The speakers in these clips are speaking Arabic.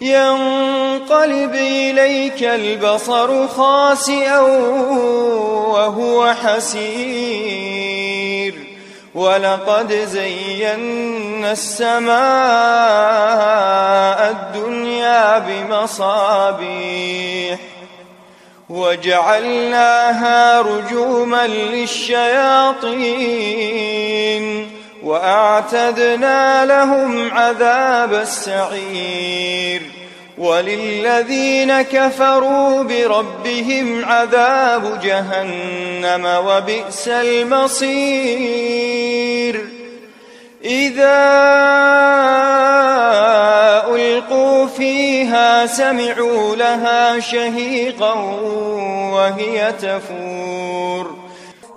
ينقلب إليك البصر خاسئا وهو حسير. ولقد زينا السماء الدنيا بمصابيح وجعلناها رجوما للشياطين. وأعتدنا لهم عذاب السعير. وللذين كفروا بربهم عذاب جهنم وبئس المصير. إذا ألقوا فيها سمعوا لها شهيقا وهي تفور.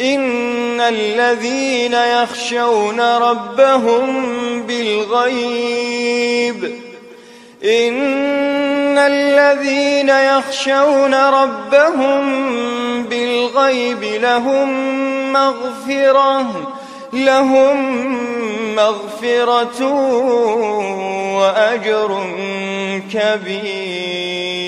إن الذين يخشون ربهم بالغيب إن الذين يخشون ربهم بالغيب لهم مغفرة لهم مغفرة وأجر كبير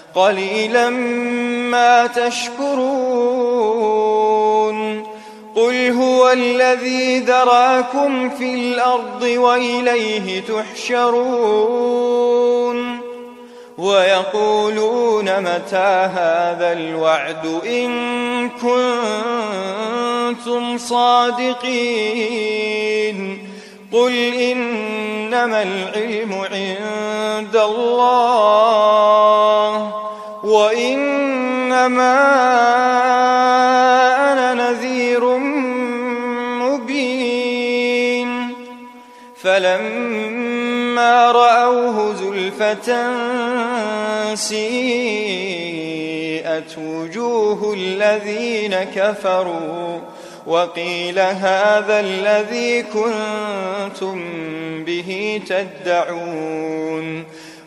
قليلا ما تشكرون. قل هو الذي ذراكم في الأرض وإليه تحشرون. ويقولون متى هذا الوعد إن كنتم صادقين. قل إنما العلم عند الله. وإنما أنا نذير مبين. فلما رأوه زلفة سيئت وجوه الذين كفروا وقيل هذا الذي كنتم به تدعون.